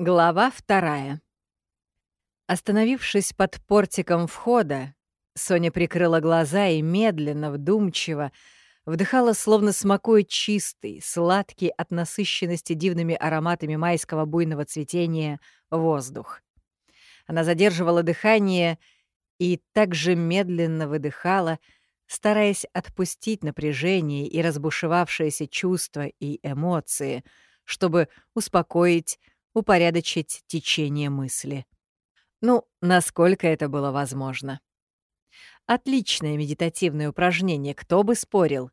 Глава вторая. Остановившись под портиком входа, Соня прикрыла глаза и медленно, вдумчиво вдыхала, словно смакуя чистый, сладкий от насыщенности дивными ароматами майского буйного цветения воздух. Она задерживала дыхание и также медленно выдыхала, стараясь отпустить напряжение и разбушевавшиеся чувства и эмоции, чтобы успокоить, упорядочить течение мысли. Ну, насколько это было возможно. Отличное медитативное упражнение, кто бы спорил.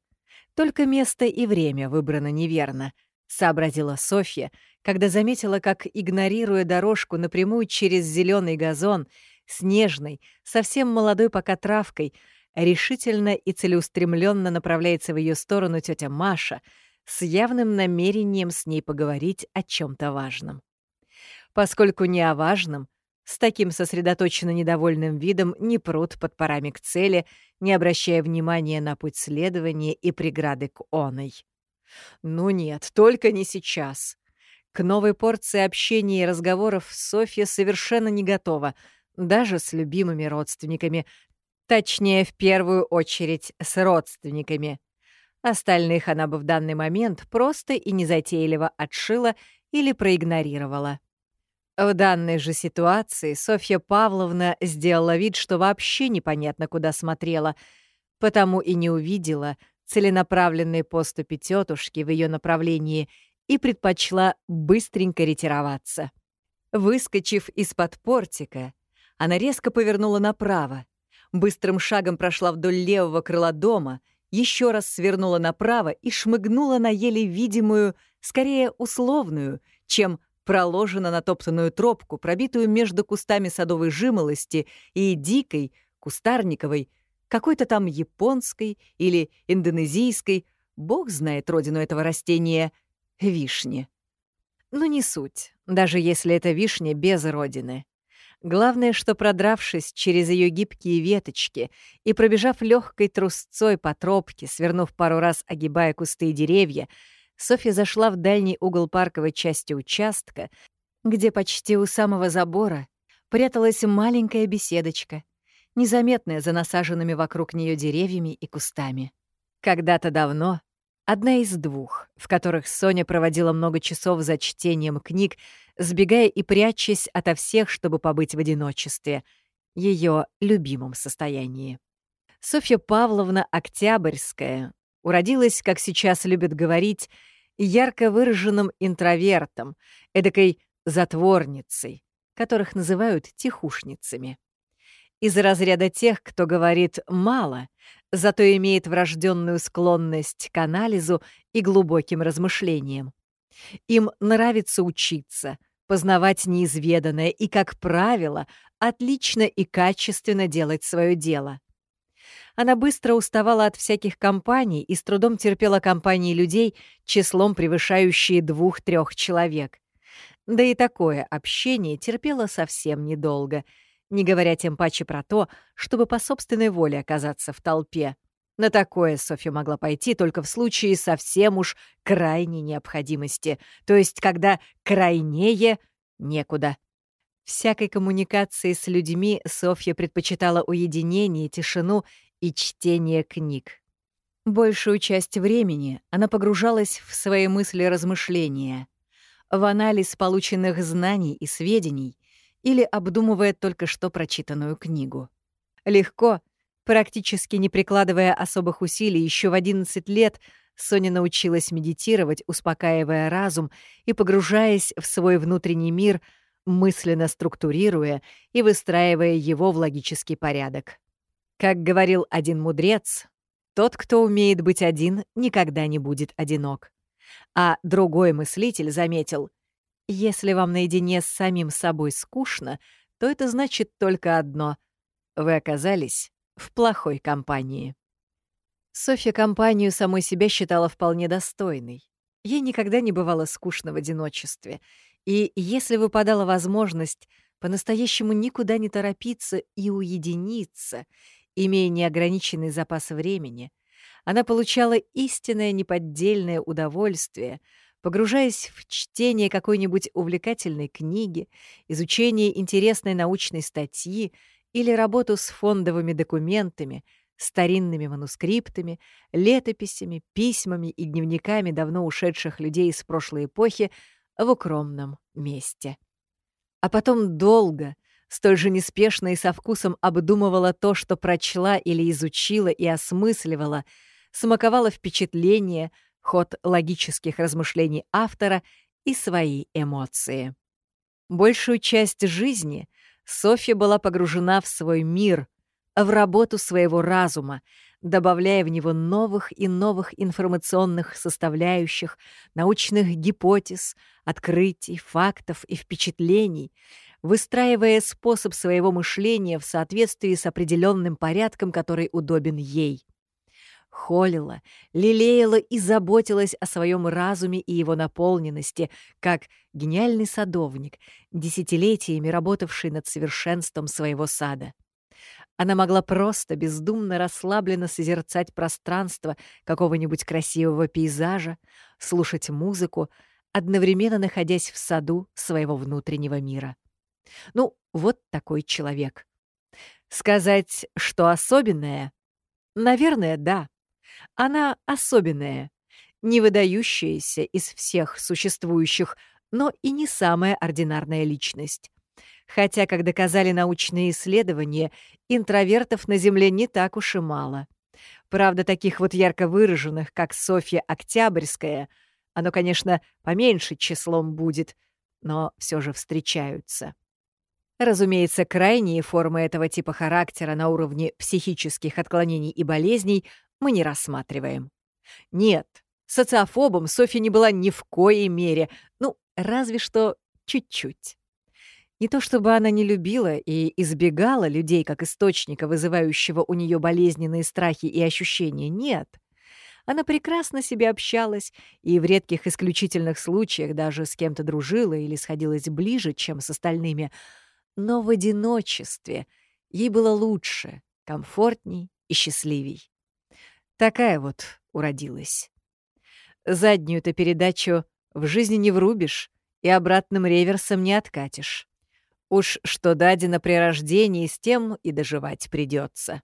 Только место и время выбрано неверно, сообразила Софья, когда заметила, как, игнорируя дорожку напрямую через зеленый газон, снежной, совсем молодой пока травкой, решительно и целеустремленно направляется в ее сторону тетя Маша с явным намерением с ней поговорить о чем то важном поскольку не о важном, с таким сосредоточенно недовольным видом не прут под парами к цели, не обращая внимания на путь следования и преграды к оной. Ну нет, только не сейчас. К новой порции общения и разговоров Софья совершенно не готова, даже с любимыми родственниками. Точнее, в первую очередь с родственниками. Остальных она бы в данный момент просто и незатейливо отшила или проигнорировала. В данной же ситуации Софья Павловна сделала вид, что вообще непонятно, куда смотрела, потому и не увидела целенаправленные поступи тетушки в ее направлении и предпочла быстренько ретироваться. Выскочив из-под портика, она резко повернула направо, быстрым шагом прошла вдоль левого крыла дома, еще раз свернула направо и шмыгнула на еле видимую, скорее условную, чем проложена на топтанную тропку, пробитую между кустами садовой жимолости и дикой, кустарниковой, какой-то там японской или индонезийской, бог знает родину этого растения, вишни. Но не суть, даже если это вишня без родины. Главное, что продравшись через ее гибкие веточки и пробежав легкой трусцой по тропке, свернув пару раз, огибая кусты и деревья, Софья зашла в дальний угол парковой части участка, где почти у самого забора пряталась маленькая беседочка, незаметная за насаженными вокруг нее деревьями и кустами. Когда-то давно одна из двух, в которых Соня проводила много часов за чтением книг, сбегая и прячась ото всех, чтобы побыть в одиночестве, ее любимом состоянии. Софья Павловна Октябрьская уродилась, как сейчас любят говорить, ярко выраженным интровертом, эдакой затворницей, которых называют тихушницами. Из разряда тех, кто говорит «мало», зато имеет врожденную склонность к анализу и глубоким размышлениям. Им нравится учиться, познавать неизведанное и, как правило, отлично и качественно делать свое дело. Она быстро уставала от всяких компаний и с трудом терпела компании людей, числом превышающие двух-трех человек. Да и такое общение терпела совсем недолго, не говоря тем паче про то, чтобы по собственной воле оказаться в толпе. На такое Софья могла пойти только в случае совсем уж крайней необходимости, то есть когда крайнее некуда. Всякой коммуникации с людьми Софья предпочитала уединение, тишину и чтение книг. Большую часть времени она погружалась в свои мысли-размышления, в анализ полученных знаний и сведений или обдумывая только что прочитанную книгу. Легко, практически не прикладывая особых усилий, еще в 11 лет Соня научилась медитировать, успокаивая разум и погружаясь в свой внутренний мир, мысленно структурируя и выстраивая его в логический порядок. Как говорил один мудрец, тот, кто умеет быть один, никогда не будет одинок. А другой мыслитель заметил, если вам наедине с самим собой скучно, то это значит только одно — вы оказались в плохой компании. Софья компанию самой себя считала вполне достойной. Ей никогда не бывало скучно в одиночестве, и если выпадала возможность по-настоящему никуда не торопиться и уединиться, Имея неограниченный запас времени, она получала истинное неподдельное удовольствие, погружаясь в чтение какой-нибудь увлекательной книги, изучение интересной научной статьи или работу с фондовыми документами, старинными манускриптами, летописями, письмами и дневниками давно ушедших людей из прошлой эпохи в укромном месте. А потом долго, столь же неспешно и со вкусом обдумывала то, что прочла или изучила и осмысливала, смаковала впечатления, ход логических размышлений автора и свои эмоции. Большую часть жизни Софья была погружена в свой мир, в работу своего разума, добавляя в него новых и новых информационных составляющих, научных гипотез, открытий, фактов и впечатлений, выстраивая способ своего мышления в соответствии с определенным порядком, который удобен ей. Холила, лелеяла и заботилась о своем разуме и его наполненности, как гениальный садовник, десятилетиями работавший над совершенством своего сада. Она могла просто бездумно расслабленно созерцать пространство какого-нибудь красивого пейзажа, слушать музыку, одновременно находясь в саду своего внутреннего мира. Ну, вот такой человек. Сказать, что особенное? Наверное, да. Она особенная, не выдающаяся из всех существующих, но и не самая ординарная личность. Хотя, как доказали научные исследования, интровертов на Земле не так уж и мало. Правда, таких вот ярко выраженных, как Софья Октябрьская, оно, конечно, поменьше числом будет, но все же встречаются. Разумеется, крайние формы этого типа характера на уровне психических отклонений и болезней мы не рассматриваем. Нет, социофобом Софья не была ни в коей мере, ну, разве что чуть-чуть. Не то чтобы она не любила и избегала людей как источника, вызывающего у нее болезненные страхи и ощущения, нет. Она прекрасно себе общалась и в редких исключительных случаях даже с кем-то дружила или сходилась ближе, чем с остальными — но в одиночестве ей было лучше, комфортней и счастливей. Такая вот уродилась. Заднюю-то передачу в жизни не врубишь и обратным реверсом не откатишь. Уж что дадено при рождении, с тем и доживать придется.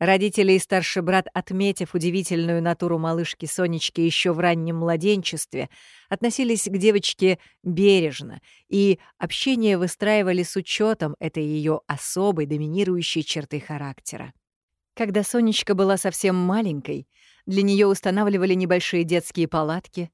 Родители и старший брат, отметив удивительную натуру малышки Сонечки еще в раннем младенчестве, относились к девочке бережно и общение выстраивали с учетом этой ее особой доминирующей черты характера. Когда Сонечка была совсем маленькой, для нее устанавливали небольшие детские палатки,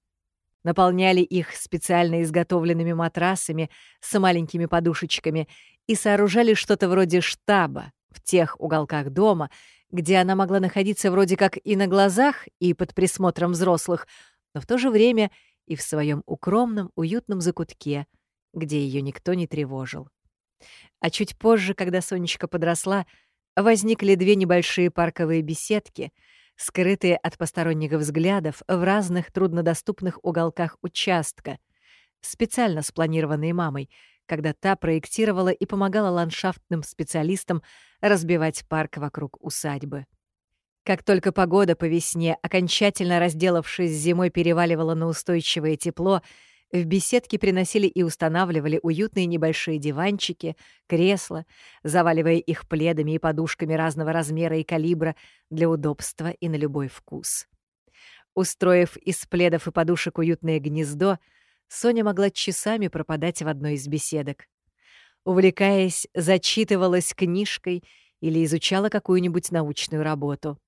наполняли их специально изготовленными матрасами с маленькими подушечками и сооружали что-то вроде штаба в тех уголках дома, где она могла находиться вроде как и на глазах, и под присмотром взрослых, но в то же время и в своем укромном, уютном закутке, где ее никто не тревожил. А чуть позже, когда Сонечка подросла, возникли две небольшие парковые беседки, скрытые от посторонних взглядов в разных труднодоступных уголках участка, специально спланированные мамой — когда та проектировала и помогала ландшафтным специалистам разбивать парк вокруг усадьбы. Как только погода по весне, окончательно разделавшись зимой, переваливала на устойчивое тепло, в беседке приносили и устанавливали уютные небольшие диванчики, кресла, заваливая их пледами и подушками разного размера и калибра для удобства и на любой вкус. Устроив из пледов и подушек уютное гнездо, Соня могла часами пропадать в одной из беседок. Увлекаясь, зачитывалась книжкой или изучала какую-нибудь научную работу.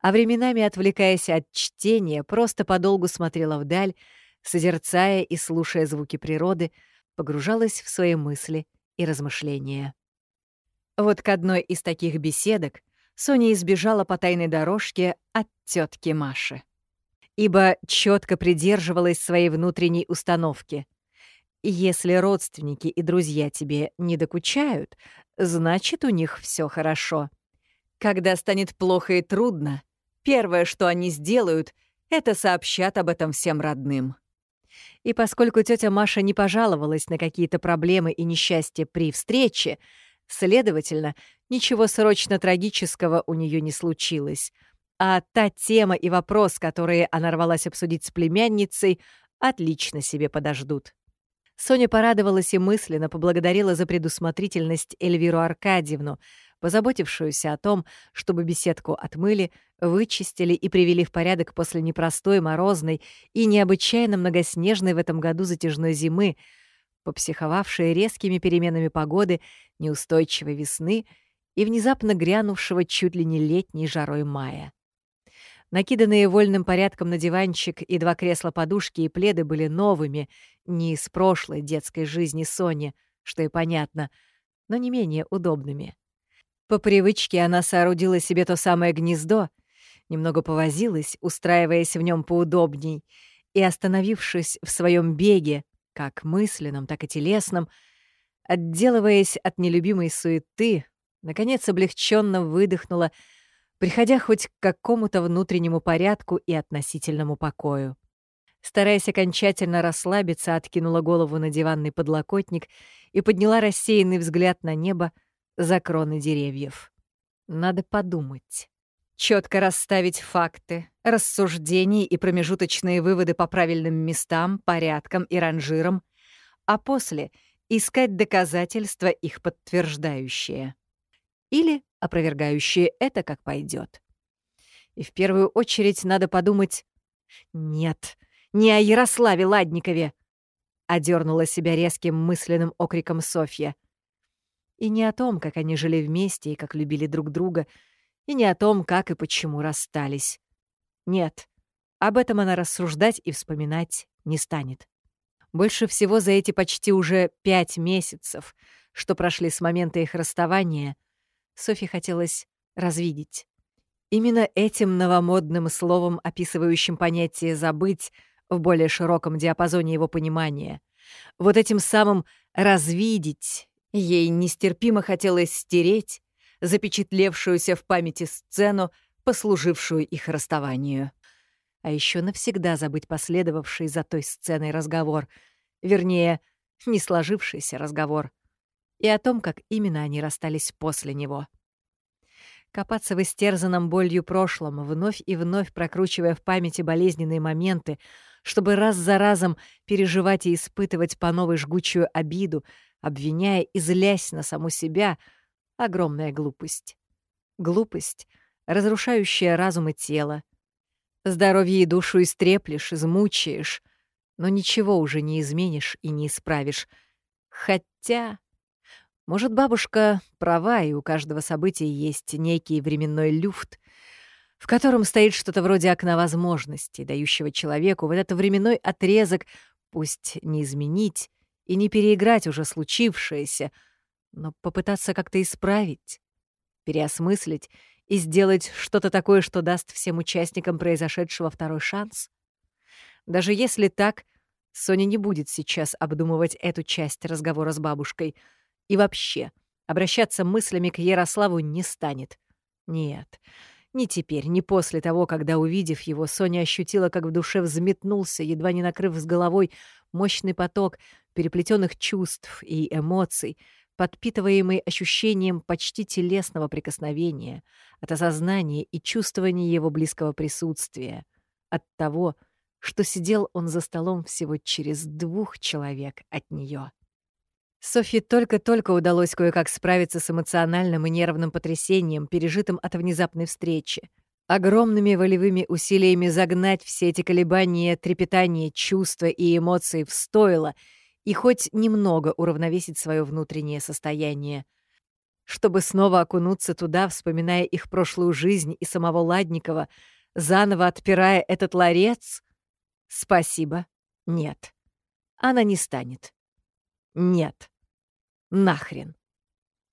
А временами, отвлекаясь от чтения, просто подолгу смотрела вдаль, созерцая и слушая звуки природы, погружалась в свои мысли и размышления. Вот к одной из таких беседок Соня избежала по тайной дорожке от тетки Маши ибо четко придерживалась своей внутренней установки. Если родственники и друзья тебе не докучают, значит, у них все хорошо. Когда станет плохо и трудно, первое, что они сделают, это сообщат об этом всем родным. И поскольку тетя Маша не пожаловалась на какие-то проблемы и несчастья при встрече, следовательно, ничего срочно трагического у нее не случилось — а та тема и вопрос, которые она рвалась обсудить с племянницей, отлично себе подождут. Соня порадовалась и мысленно поблагодарила за предусмотрительность Эльвиру Аркадьевну, позаботившуюся о том, чтобы беседку отмыли, вычистили и привели в порядок после непростой, морозной и необычайно многоснежной в этом году затяжной зимы, попсиховавшей резкими переменами погоды, неустойчивой весны и внезапно грянувшего чуть ли не летней жарой мая. Накиданные вольным порядком на диванчик и два кресла-подушки и пледы были новыми, не из прошлой детской жизни Сони, что и понятно, но не менее удобными. По привычке она соорудила себе то самое гнездо, немного повозилась, устраиваясь в нем поудобней, и, остановившись в своем беге, как мысленном, так и телесном, отделываясь от нелюбимой суеты, наконец облегченно выдохнула — приходя хоть к какому-то внутреннему порядку и относительному покою. Стараясь окончательно расслабиться, откинула голову на диванный подлокотник и подняла рассеянный взгляд на небо за кроны деревьев. Надо подумать. Четко расставить факты, рассуждения и промежуточные выводы по правильным местам, порядкам и ранжирам, а после искать доказательства, их подтверждающие. Или опровергающие это как пойдет. И в первую очередь надо подумать... Нет, не о Ярославе Ладникове! Одернула себя резким мысленным окриком Софья. И не о том, как они жили вместе и как любили друг друга, и не о том, как и почему расстались. Нет, об этом она рассуждать и вспоминать не станет. Больше всего за эти почти уже пять месяцев, что прошли с момента их расставания, Софи хотелось развидеть. Именно этим новомодным словом, описывающим понятие «забыть» в более широком диапазоне его понимания, вот этим самым «развидеть» ей нестерпимо хотелось стереть запечатлевшуюся в памяти сцену, послужившую их расставанию. А еще навсегда забыть последовавший за той сценой разговор, вернее, не сложившийся разговор — и о том, как именно они расстались после него. Копаться в истерзанном болью прошлом, вновь и вновь прокручивая в памяти болезненные моменты, чтобы раз за разом переживать и испытывать по новой жгучую обиду, обвиняя и злясь на саму себя — огромная глупость. Глупость, разрушающая разум и тело. Здоровье и душу истреплешь, измучаешь, но ничего уже не изменишь и не исправишь. Хотя... Может, бабушка права, и у каждого события есть некий временной люфт, в котором стоит что-то вроде окна возможностей, дающего человеку в этот временной отрезок пусть не изменить и не переиграть уже случившееся, но попытаться как-то исправить, переосмыслить и сделать что-то такое, что даст всем участникам произошедшего второй шанс. Даже если так, Соня не будет сейчас обдумывать эту часть разговора с бабушкой — и вообще, обращаться мыслями к Ярославу не станет. Нет, не теперь, не после того, когда, увидев его, Соня ощутила, как в душе взметнулся, едва не накрыв с головой, мощный поток переплетенных чувств и эмоций, подпитываемый ощущением почти телесного прикосновения, от осознания и чувствования его близкого присутствия, от того, что сидел он за столом всего через двух человек от нее. Софье только-только удалось кое-как справиться с эмоциональным и нервным потрясением, пережитым от внезапной встречи. Огромными волевыми усилиями загнать все эти колебания, трепетания, чувства и эмоции в стойло и хоть немного уравновесить свое внутреннее состояние. Чтобы снова окунуться туда, вспоминая их прошлую жизнь и самого Ладникова, заново отпирая этот ларец? Спасибо. Нет. Она не станет. Нет. Нахрен.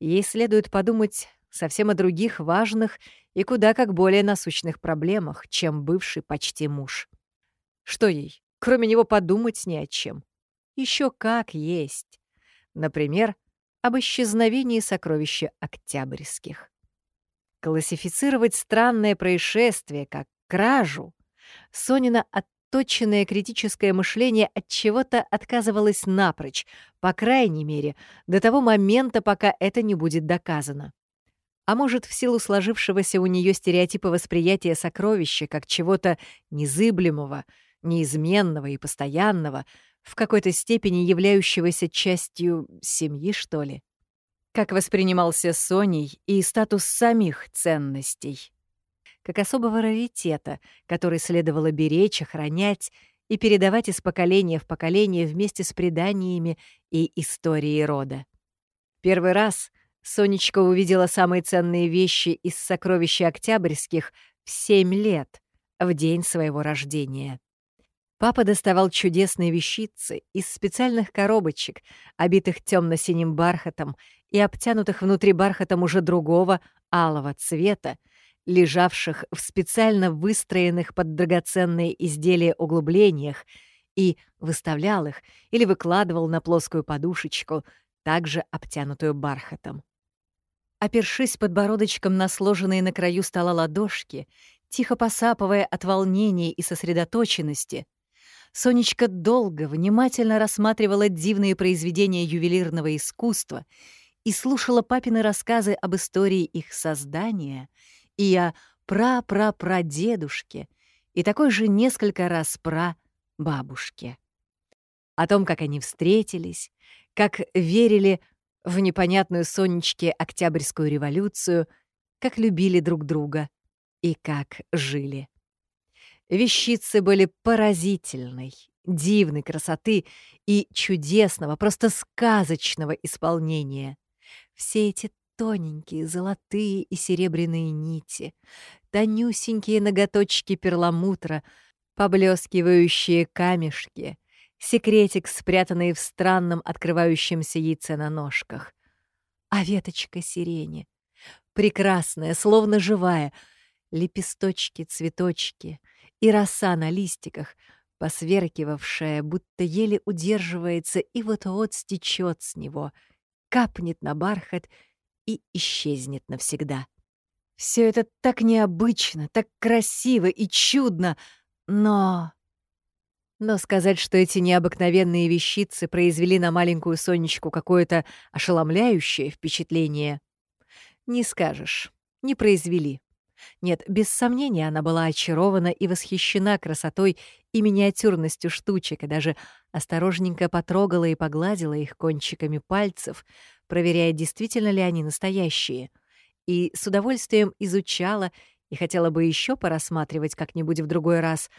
Ей следует подумать совсем о других важных и куда как более насущных проблемах, чем бывший почти муж. Что ей, кроме него, подумать ни о чем? Еще как есть. Например, об исчезновении сокровища Октябрьских. Классифицировать странное происшествие как кражу Сонина от отточенное критическое мышление от чего-то отказывалось напрочь, по крайней мере, до того момента, пока это не будет доказано. А может, в силу сложившегося у нее стереотипа восприятия сокровища как чего-то незыблемого, неизменного и постоянного, в какой-то степени являющегося частью семьи, что ли. Как воспринимался Соней и статус самих ценностей. Как особого раритета, который следовало беречь, охранять и передавать из поколения в поколение вместе с преданиями и историей рода. Первый раз Сонечка увидела самые ценные вещи из сокровища Октябрьских в семь лет, в день своего рождения. Папа доставал чудесные вещицы из специальных коробочек, обитых темно-синим бархатом и обтянутых внутри бархатом уже другого, алого цвета, лежавших в специально выстроенных под драгоценные изделия углублениях, и выставлял их или выкладывал на плоскую подушечку, также обтянутую бархатом. Опершись подбородочком на сложенные на краю стола ладошки, тихо посапывая от волнения и сосредоточенности, Сонечка долго, внимательно рассматривала дивные произведения ювелирного искусства и слушала папины рассказы об истории их создания и о пра-пра-прадедушке, и такой же несколько раз пра-бабушке. О том, как они встретились, как верили в непонятную Сонечке Октябрьскую революцию, как любили друг друга и как жили. Вещицы были поразительной, дивной красоты и чудесного, просто сказочного исполнения. Все эти тоненькие золотые и серебряные нити, тонюсенькие ноготочки перламутра, поблескивающие камешки, секретик, спрятанный в странном открывающемся яйце на ножках, а веточка сирени, прекрасная, словно живая, лепесточки, цветочки — и роса на листиках, посверкивавшая, будто еле удерживается и вот-вот стечет с него, капнет на бархат и исчезнет навсегда. Все это так необычно, так красиво и чудно, но... Но сказать, что эти необыкновенные вещицы произвели на маленькую Сонечку какое-то ошеломляющее впечатление, не скажешь, не произвели. Нет, без сомнения, она была очарована и восхищена красотой и миниатюрностью штучек, и даже осторожненько потрогала и погладила их кончиками пальцев, проверяя, действительно ли они настоящие, и с удовольствием изучала и хотела бы еще порассматривать как-нибудь в другой раз.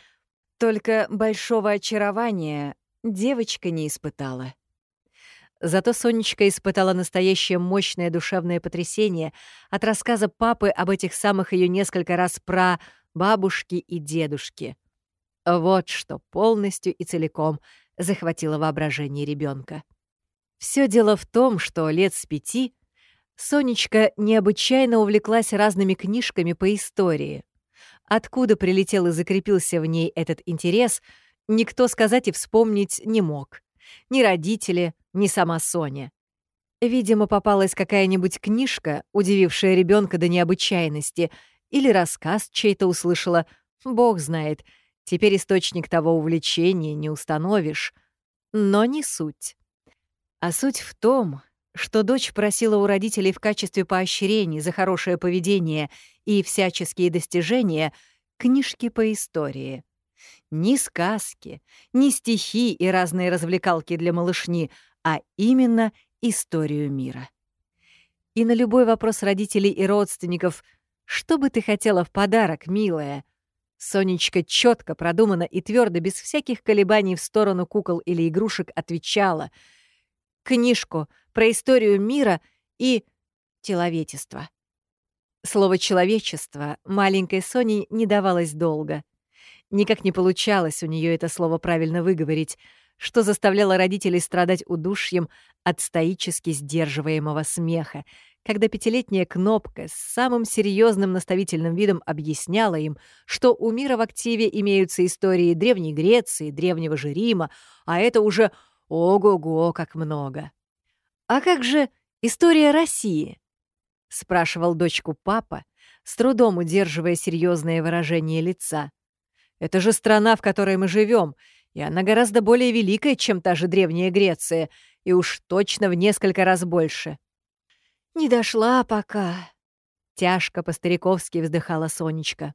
Только большого очарования девочка не испытала. Зато Сонечка испытала настоящее мощное душевное потрясение от рассказа папы об этих самых ее несколько раз про бабушки и дедушки. Вот что полностью и целиком захватило воображение ребенка. Все дело в том, что лет с пяти Сонечка необычайно увлеклась разными книжками по истории. Откуда прилетел и закрепился в ней этот интерес, никто сказать и вспомнить не мог. Ни родители, ни сама Соня. Видимо, попалась какая-нибудь книжка, удивившая ребенка до необычайности, или рассказ чей-то услышала. Бог знает, теперь источник того увлечения не установишь. Но не суть. А суть в том, что дочь просила у родителей в качестве поощрений за хорошее поведение и всяческие достижения книжки по истории. Ни сказки, ни стихи и разные развлекалки для малышни, а именно историю мира. И на любой вопрос родителей и родственников «Что бы ты хотела в подарок, милая?» Сонечка четко, продуманно и твердо, без всяких колебаний в сторону кукол или игрушек отвечала «Книжку про историю мира и человечество». Слово «человечество» маленькой Соне не давалось долго. Никак не получалось у нее это слово правильно выговорить — что заставляло родителей страдать удушьем от стоически сдерживаемого смеха, когда пятилетняя Кнопка с самым серьезным наставительным видом объясняла им, что у мира в активе имеются истории Древней Греции, Древнего же Рима, а это уже ого-го как много. «А как же история России?» — спрашивал дочку папа, с трудом удерживая серьезное выражение лица. «Это же страна, в которой мы живем, и она гораздо более великая, чем та же Древняя Греция, и уж точно в несколько раз больше. «Не дошла пока», — тяжко по-стариковски вздыхала Сонечка.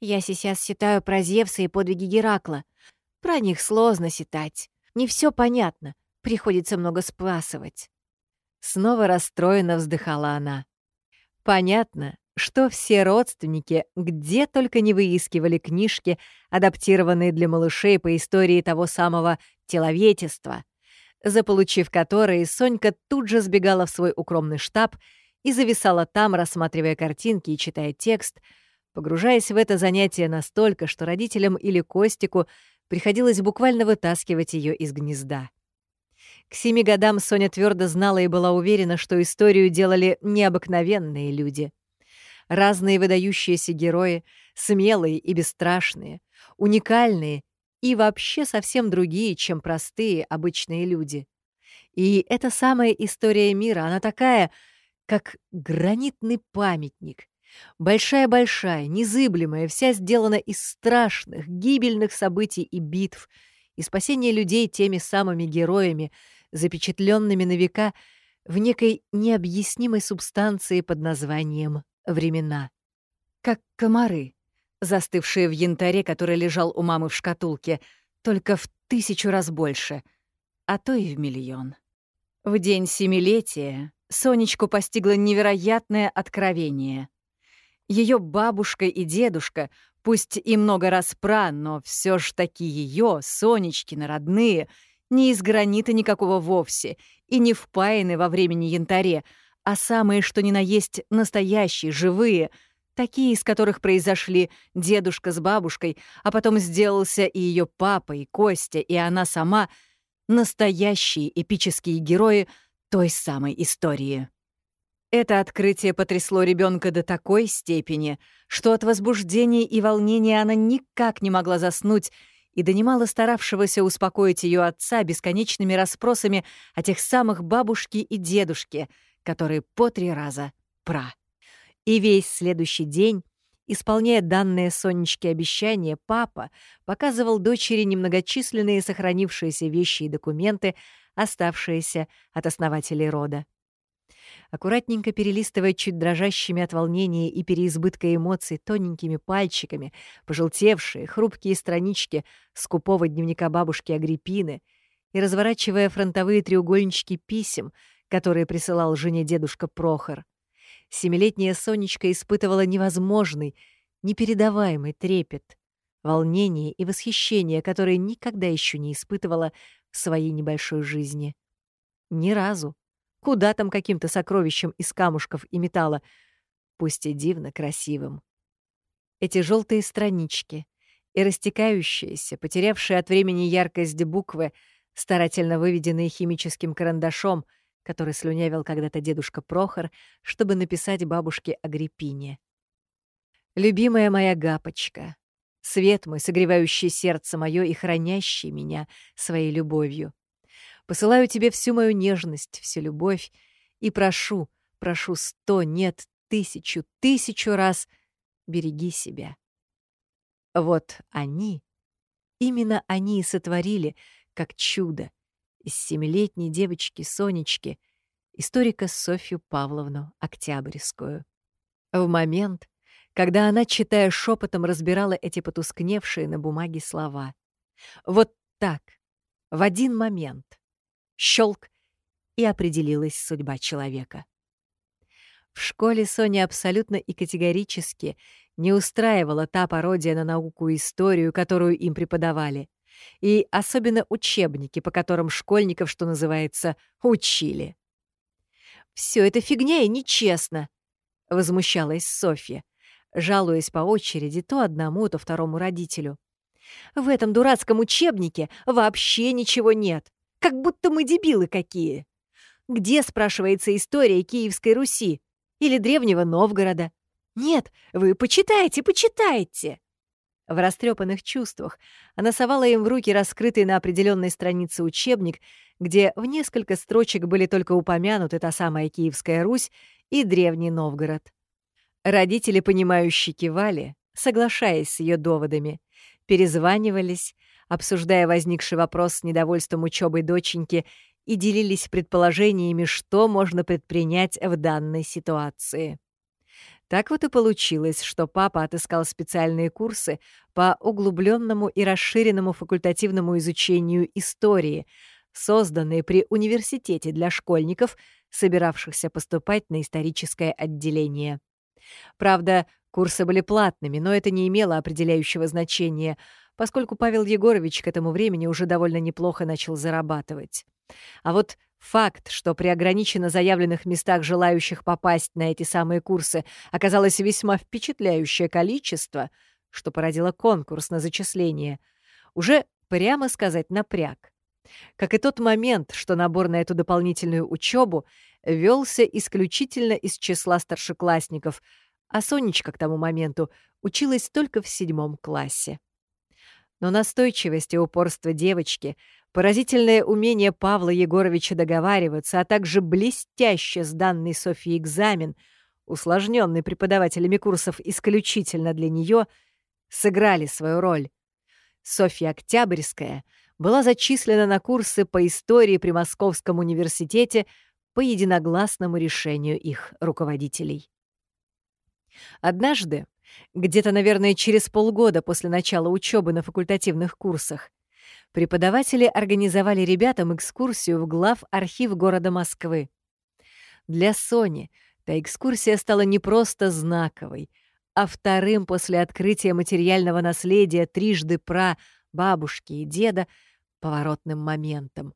Я сейчас читаю про Зевса и подвиги Геракла. Про них сложно читать. Не все понятно. Приходится много спрашивать. Снова расстроенно вздыхала она. Понятно, что все родственники где только не выискивали книжки, адаптированные для малышей по истории того самого теловетества, заполучив которые, Сонька тут же сбегала в свой укромный штаб и зависала там, рассматривая картинки и читая текст, погружаясь в это занятие настолько, что родителям или Костику приходилось буквально вытаскивать ее из гнезда. К семи годам Соня твердо знала и была уверена, что историю делали необыкновенные люди — разные выдающиеся герои, смелые и бесстрашные, уникальные и вообще совсем другие, чем простые обычные люди. И эта самая история мира, она такая, как гранитный памятник. Большая-большая, незыблемая, вся сделана из страшных, гибельных событий и битв, и спасения людей теми самыми героями, запечатленными на века в некой необъяснимой субстанции под названием времена. Как комары, застывшие в янтаре, который лежал у мамы в шкатулке, только в тысячу раз больше, а то и в миллион. В день семилетия Сонечку постигло невероятное откровение. Ее бабушка и дедушка, пусть и много раз пра, но все ж таки ее, Сонечкины, родные, не из гранита никакого вовсе и не впаяны во времени янтаре, а самые, что ни на есть, настоящие, живые, такие, из которых произошли дедушка с бабушкой, а потом сделался и ее папа, и Костя, и она сама, настоящие эпические герои той самой истории. Это открытие потрясло ребенка до такой степени, что от возбуждения и волнения она никак не могла заснуть и донимала старавшегося успокоить ее отца бесконечными расспросами о тех самых бабушке и дедушке — которые по три раза пра. И весь следующий день, исполняя данное Сонечке обещание, папа показывал дочери немногочисленные сохранившиеся вещи и документы, оставшиеся от основателей рода. Аккуратненько перелистывая чуть дрожащими от волнения и переизбытка эмоций тоненькими пальчиками, пожелтевшие, хрупкие странички скупого дневника бабушки Агриппины и разворачивая фронтовые треугольнички писем, которые присылал жене дедушка Прохор. Семилетняя Сонечка испытывала невозможный, непередаваемый трепет, волнение и восхищение, которое никогда еще не испытывала в своей небольшой жизни. Ни разу. Куда там каким-то сокровищем из камушков и металла, пусть и дивно красивым. Эти желтые странички и растекающиеся, потерявшие от времени яркость буквы, старательно выведенные химическим карандашом — который слюнявил когда-то дедушка Прохор, чтобы написать бабушке Агриппине. «Любимая моя гапочка, свет мой, согревающий сердце мое и хранящий меня своей любовью. Посылаю тебе всю мою нежность, всю любовь и прошу, прошу сто, нет, тысячу, тысячу раз береги себя. Вот они, именно они и сотворили, как чудо, из семилетней девочки Сонечки, историка Софью Павловну Октябрьскую. В момент, когда она, читая шепотом, разбирала эти потускневшие на бумаге слова. Вот так, в один момент, щелк, и определилась судьба человека. В школе Соня абсолютно и категорически не устраивала та пародия на науку и историю, которую им преподавали и особенно учебники, по которым школьников, что называется, учили. «Все это фигня и нечестно», — возмущалась Софья, жалуясь по очереди то одному, то второму родителю. «В этом дурацком учебнике вообще ничего нет, как будто мы дебилы какие. Где, спрашивается, история Киевской Руси или Древнего Новгорода? Нет, вы почитайте, почитайте!» В растрепанных чувствах она совала им в руки раскрытый на определенной странице учебник, где в несколько строчек были только упомянуты та самая Киевская Русь и Древний Новгород. Родители, понимающие, кивали, соглашаясь с ее доводами, перезванивались, обсуждая возникший вопрос с недовольством учебой доченьки и делились предположениями, что можно предпринять в данной ситуации. Так вот и получилось, что папа отыскал специальные курсы по углубленному и расширенному факультативному изучению истории, созданные при университете для школьников, собиравшихся поступать на историческое отделение. Правда, курсы были платными, но это не имело определяющего значения, поскольку Павел Егорович к этому времени уже довольно неплохо начал зарабатывать. А вот Факт, что при ограниченно заявленных местах желающих попасть на эти самые курсы оказалось весьма впечатляющее количество, что породило конкурс на зачисление, уже, прямо сказать, напряг. Как и тот момент, что набор на эту дополнительную учебу велся исключительно из числа старшеклассников, а Сонечка к тому моменту училась только в седьмом классе. Но настойчивость и упорство девочки Поразительное умение Павла Егоровича договариваться, а также блестяще сданный Софье экзамен, усложненный преподавателями курсов исключительно для нее, сыграли свою роль. Софья Октябрьская была зачислена на курсы по истории при Московском университете по единогласному решению их руководителей. Однажды, где-то, наверное, через полгода после начала учебы на факультативных курсах, преподаватели организовали ребятам экскурсию в глав архив города Москвы. Для Сони та экскурсия стала не просто знаковой, а вторым после открытия материального наследия трижды пра бабушки и деда поворотным моментом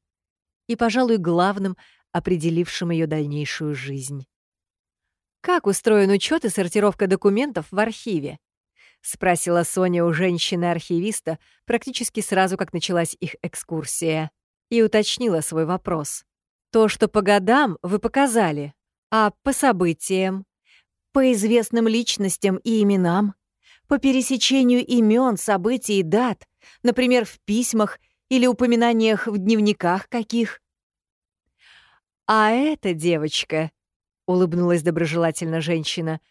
и, пожалуй, главным, определившим ее дальнейшую жизнь. Как устроен учет и сортировка документов в архиве? — спросила Соня у женщины-архивиста практически сразу, как началась их экскурсия, и уточнила свой вопрос. «То, что по годам, вы показали, а по событиям, по известным личностям и именам, по пересечению имен, событий и дат, например, в письмах или упоминаниях в дневниках каких?» «А эта девочка», — улыбнулась доброжелательно женщина, —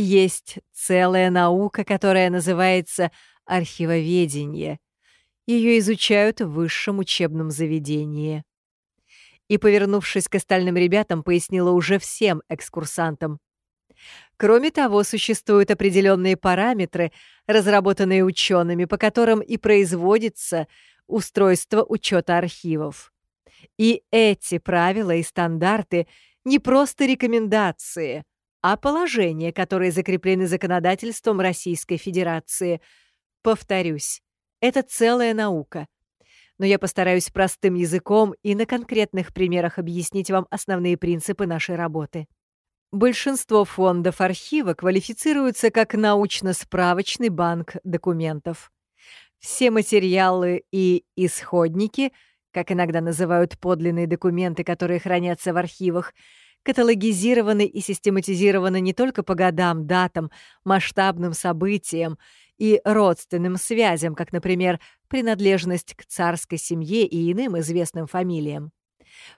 есть целая наука, которая называется архивоведение. Ее изучают в высшем учебном заведении. И, повернувшись к остальным ребятам, пояснила уже всем экскурсантам. Кроме того, существуют определенные параметры, разработанные учеными, по которым и производится устройство учета архивов. И эти правила и стандарты не просто рекомендации — а положения, которые закреплены законодательством Российской Федерации. Повторюсь, это целая наука. Но я постараюсь простым языком и на конкретных примерах объяснить вам основные принципы нашей работы. Большинство фондов архива квалифицируются как научно-справочный банк документов. Все материалы и исходники, как иногда называют подлинные документы, которые хранятся в архивах, каталогизированы и систематизированы не только по годам, датам, масштабным событиям и родственным связям, как, например, принадлежность к царской семье и иным известным фамилиям.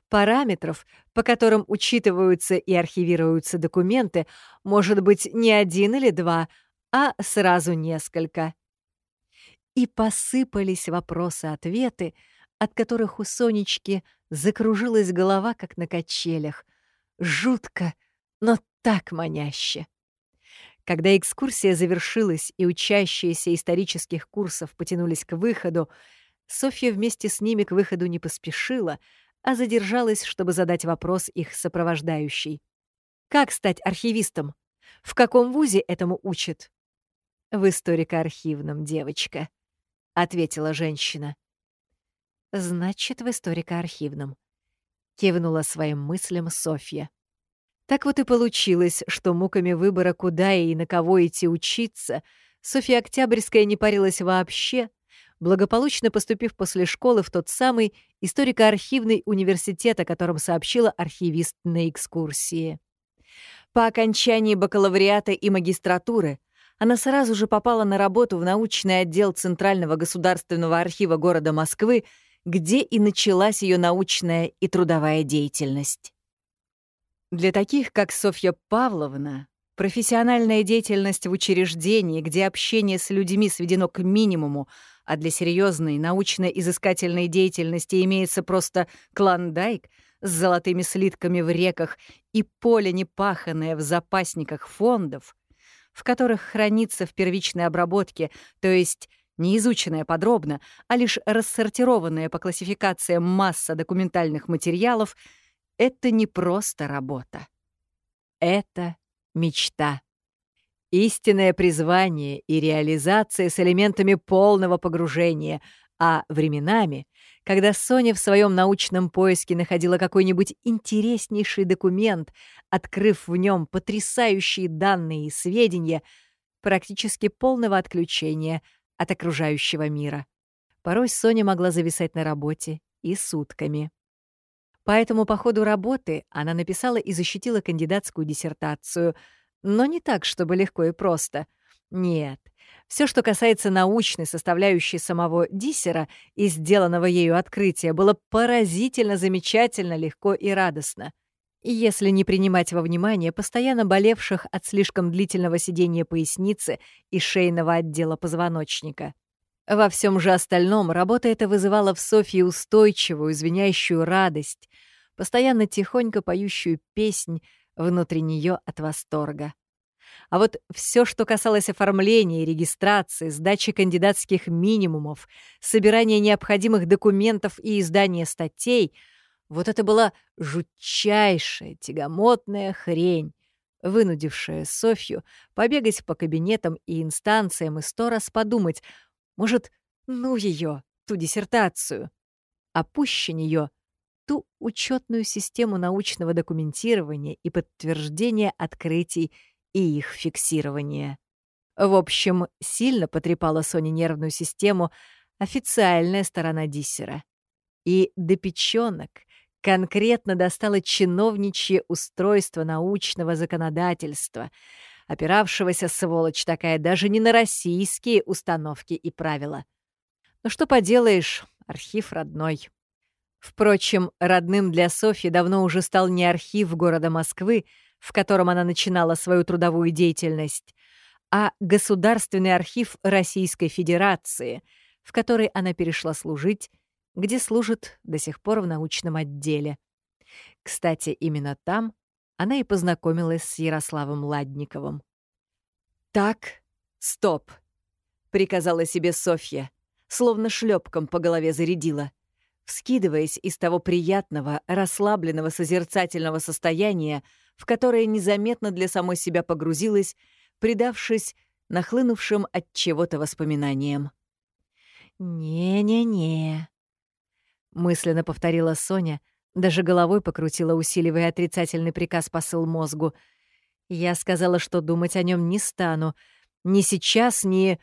Параметров, по которым учитываются и архивируются документы, может быть не один или два, а сразу несколько. И посыпались вопросы-ответы, от которых у Сонечки закружилась голова, как на качелях, Жутко, но так маняще. Когда экскурсия завершилась и учащиеся исторических курсов потянулись к выходу, Софья вместе с ними к выходу не поспешила, а задержалась, чтобы задать вопрос их сопровождающей. «Как стать архивистом? В каком вузе этому учат?» «В историко-архивном, девочка», — ответила женщина. «Значит, в историко-архивном», кивнула своим мыслям Софья. Так вот и получилось, что муками выбора, куда и на кого идти учиться, Софья Октябрьская не парилась вообще, благополучно поступив после школы в тот самый историко-архивный университет, о котором сообщила архивист на экскурсии. По окончании бакалавриата и магистратуры она сразу же попала на работу в научный отдел Центрального государственного архива города Москвы где и началась ее научная и трудовая деятельность. Для таких, как Софья Павловна, профессиональная деятельность в учреждении, где общение с людьми сведено к минимуму, а для серьезной научно-изыскательной деятельности имеется просто клондайк с золотыми слитками в реках и поле непаханное в запасниках фондов, в которых хранится в первичной обработке, то есть не изученная подробно, а лишь рассортированная по классификациям масса документальных материалов, это не просто работа. Это мечта. Истинное призвание и реализация с элементами полного погружения, а временами, когда Соня в своем научном поиске находила какой-нибудь интереснейший документ, открыв в нем потрясающие данные и сведения, практически полного отключения от окружающего мира. Порой Соня могла зависать на работе и сутками. Поэтому по ходу работы она написала и защитила кандидатскую диссертацию, но не так, чтобы легко и просто. Нет, все, что касается научной составляющей самого диссера и сделанного ею открытия, было поразительно замечательно, легко и радостно. Если не принимать во внимание постоянно болевших от слишком длительного сидения поясницы и шейного отдела позвоночника. Во всем же остальном работа эта вызывала в Софье устойчивую, извиняющую радость, постоянно тихонько поющую песнь внутри нее от восторга. А вот все, что касалось оформления, регистрации, сдачи кандидатских минимумов, собирания необходимых документов и издания статей — вот это была жутчайшая, тягомотная хрень, вынудившая Софью побегать по кабинетам и инстанциям и сто раз подумать, может, ну ее, ту диссертацию, а пуще нее ту учетную систему научного документирования и подтверждения открытий и их фиксирования. В общем, сильно потрепала Соне нервную систему официальная сторона диссера. И до печенок конкретно достало чиновничье устройство научного законодательства, опиравшегося, сволочь такая, даже не на российские установки и правила. Ну что поделаешь, архив родной. Впрочем, родным для Софьи давно уже стал не архив города Москвы, в котором она начинала свою трудовую деятельность, а Государственный архив Российской Федерации, в который она перешла служить где служит до сих пор в научном отделе. Кстати, именно там она и познакомилась с Ярославом Ладниковым. «Так, стоп!» — приказала себе Софья, словно шлепком по голове зарядила. Вскидываясь из того приятного, расслабленного, созерцательного состояния, в которое незаметно для самой себя погрузилась, предавшись нахлынувшим от чего-то воспоминаниям. «Не-не-не», Мысленно повторила Соня, даже головой покрутила, усиливая отрицательный приказ посыл мозгу. Я сказала, что думать о нем не стану. Ни сейчас, ни...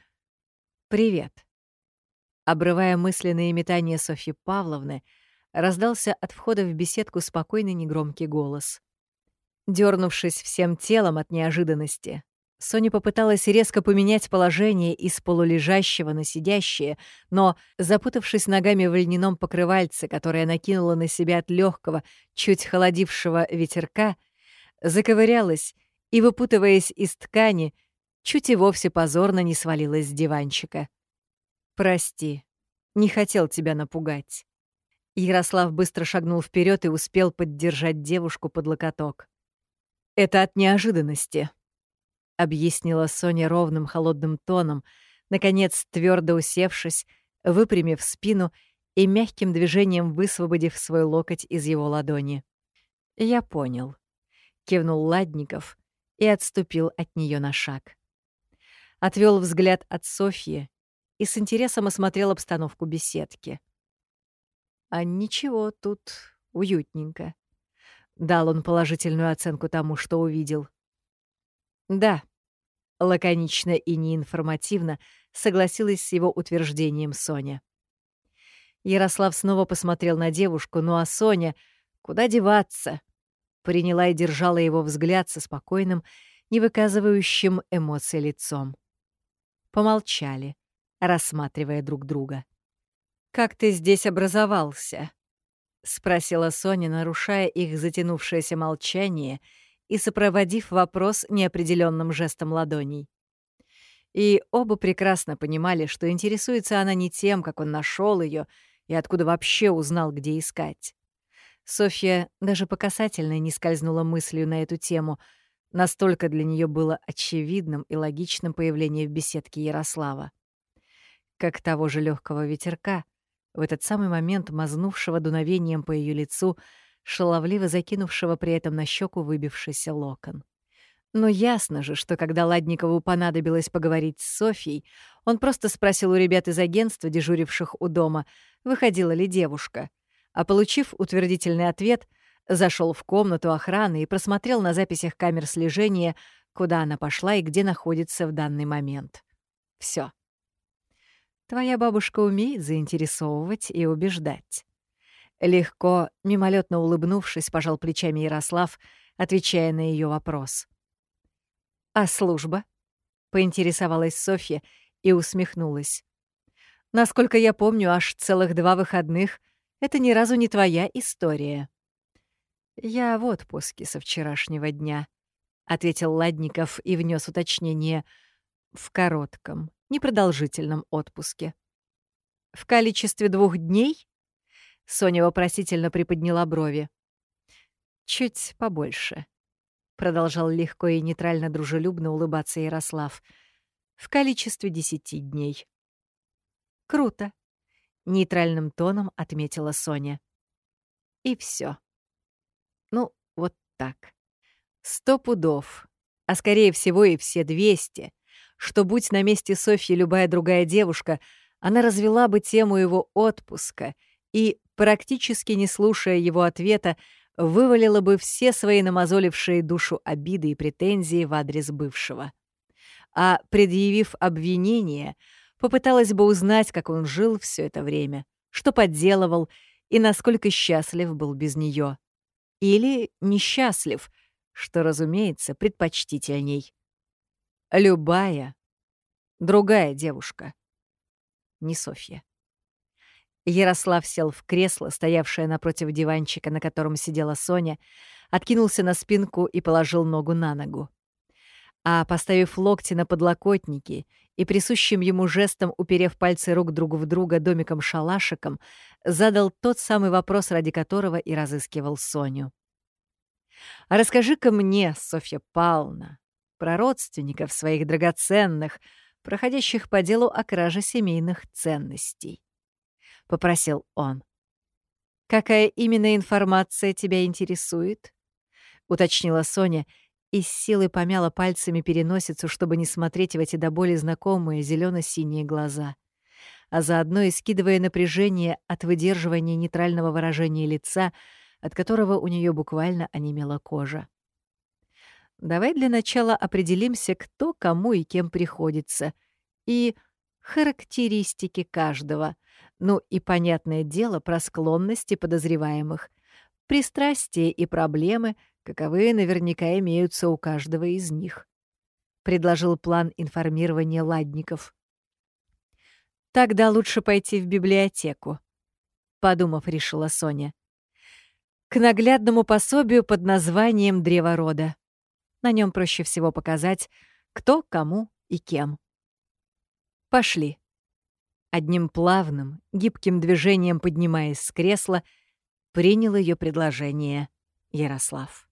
Привет. Обрывая мысленные метания Софьи Павловны, раздался от входа в беседку спокойный негромкий голос. Дернувшись всем телом от неожиданности, Соня попыталась резко поменять положение из полулежащего на сидящее, но, запутавшись ногами в льняном покрывальце, которое накинула на себя от легкого, чуть холодившего ветерка, заковырялась и, выпутываясь из ткани, чуть и вовсе позорно не свалилась с диванчика. «Прости, не хотел тебя напугать». Ярослав быстро шагнул вперед и успел поддержать девушку под локоток. «Это от неожиданности», — объяснила Соня ровным холодным тоном, наконец твердо усевшись, выпрямив спину и мягким движением высвободив свой локоть из его ладони. «Я понял», — кивнул Ладников и отступил от нее на шаг. Отвел взгляд от Софьи и с интересом осмотрел обстановку беседки. «А ничего, тут уютненько», — дал он положительную оценку тому, что увидел. «Да», — лаконично и неинформативно согласилась с его утверждением Соня. Ярослав снова посмотрел на девушку, ну а Соня, куда деваться, приняла и держала его взгляд со спокойным, не выказывающим эмоций лицом. Помолчали, рассматривая друг друга. «Как ты здесь образовался?» — спросила Соня, нарушая их затянувшееся молчание — и сопроводив вопрос неопределенным жестом ладоней. И оба прекрасно понимали, что интересуется она не тем, как он нашел ее и откуда вообще узнал, где искать. Софья даже по касательной не скользнула мыслью на эту тему, настолько для нее было очевидным и логичным появление в беседке Ярослава. Как того же легкого ветерка, в этот самый момент мазнувшего дуновением по ее лицу, шаловливо закинувшего при этом на щеку выбившийся локон. Но ясно же, что когда Ладникову понадобилось поговорить с Софьей, он просто спросил у ребят из агентства, дежуривших у дома, выходила ли девушка. А получив утвердительный ответ, зашел в комнату охраны и просмотрел на записях камер слежения, куда она пошла и где находится в данный момент. Все. Твоя бабушка умеет заинтересовывать и убеждать. Легко, мимолетно улыбнувшись, пожал плечами Ярослав, отвечая на ее вопрос. «А служба?» — поинтересовалась Софья и усмехнулась. «Насколько я помню, аж целых два выходных — это ни разу не твоя история». «Я в отпуске со вчерашнего дня», — ответил Ладников и внес уточнение. «В коротком, непродолжительном отпуске». «В количестве двух дней?» Соня вопросительно приподняла брови. «Чуть побольше», продолжал легко и нейтрально дружелюбно улыбаться Ярослав. В количестве десяти дней. Круто, нейтральным тоном отметила Соня. И все. Ну, вот так. Сто пудов, а скорее всего и все двести, что будь на месте Софьи любая другая девушка, она развела бы тему его отпуска и, практически не слушая его ответа, вывалила бы все свои намазолившие душу обиды и претензии в адрес бывшего. А, предъявив обвинение, попыталась бы узнать, как он жил все это время, что подделывал и насколько счастлив был без нее. Или несчастлив, что, разумеется, предпочтительней. Любая, другая девушка. Не Софья. Ярослав сел в кресло, стоявшее напротив диванчика, на котором сидела Соня, откинулся на спинку и положил ногу на ногу. А, поставив локти на подлокотники и присущим ему жестом, уперев пальцы рук друг в друга домиком-шалашиком, задал тот самый вопрос, ради которого и разыскивал Соню. «А расскажи-ка мне, Софья Павловна, про родственников своих драгоценных, проходящих по делу о краже семейных ценностей». — попросил он. «Какая именно информация тебя интересует?» — уточнила Соня и с силой помяла пальцами переносицу, чтобы не смотреть в эти до боли знакомые зелено синие глаза, а заодно и скидывая напряжение от выдерживания нейтрального выражения лица, от которого у нее буквально онемела кожа. «Давай для начала определимся, кто кому и кем приходится, и характеристики каждого — ну и понятное дело про склонности подозреваемых. Пристрастия и проблемы, каковые наверняка имеются у каждого из них. Предложил план информирования ладников. «Тогда лучше пойти в библиотеку», — подумав, решила Соня. «К наглядному пособию под названием «Древо рода». На нем проще всего показать, кто, кому и кем. Пошли. Одним плавным, гибким движением поднимаясь с кресла, принял ее предложение Ярослав.